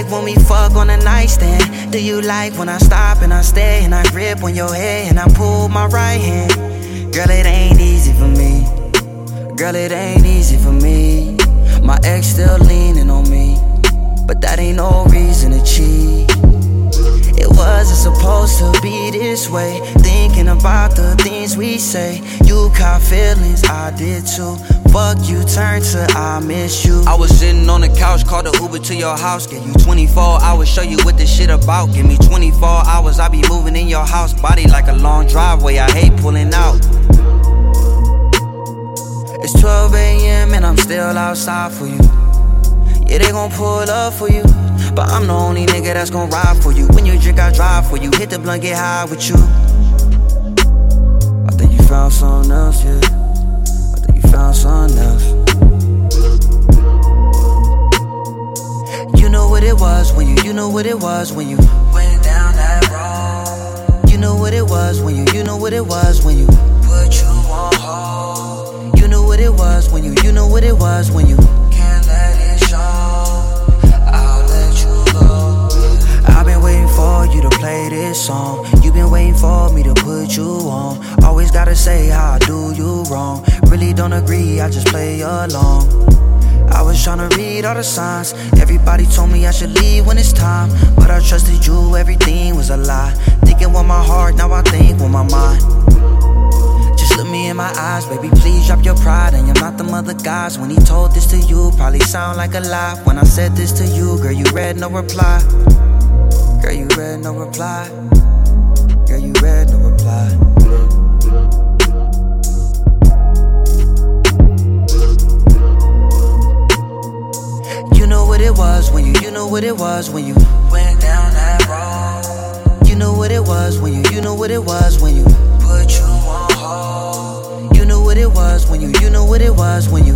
like when we fuck on the nightstand? Do you like when I stop and I stay and I grip on your head and I pull my right hand? Girl, it ain't easy for me. Girl, it ain't easy for me. My ex still leaning on me, but that ain't no reason to cheat. It wasn't supposed to be this way. Thinking about the things we say. You caught feelings, I did too. Fuck you, turn to I miss you. I was sitting on the couch, called the Uber to your house. Give you 24 hours, show you what this shit about. Give me 24 hours, I be moving in your house. Body like a long driveway, I hate pulling out. It's 12 a.m. and I'm still outside for you. Yeah, they gon' pull up for you. But I'm the only nigga that's gon' ride for you. When you drink, I drive for you. Hit the blunt, get high with you. You, know what it was when you went down that road. You know what it was when you, you know what it was when you put you on hold. You know what it was when you, you know what it was when you can't let it show. I'll let you go. I've been waiting for you to play this song. You've been waiting for me to put you on. Always gotta say how I do you wrong. Really don't agree, I just play along. I was tryna read all the signs. Everybody told me I should leave when it's time. But I trusted you, everything was a lie. Thinking with my heart, now I think with my mind. Just look me in my eyes, baby. Please drop your pride. And you're not the mother guys. When he told this to you, probably sound like a lie. When I said this to you, girl, you read no reply. Girl, you read no reply. Girl, you read no reply. What it was when you, you know what it was when you went down that road. You know what it was when you, you know what it was when you put you on hold. You know what it was when you, you know what it was when you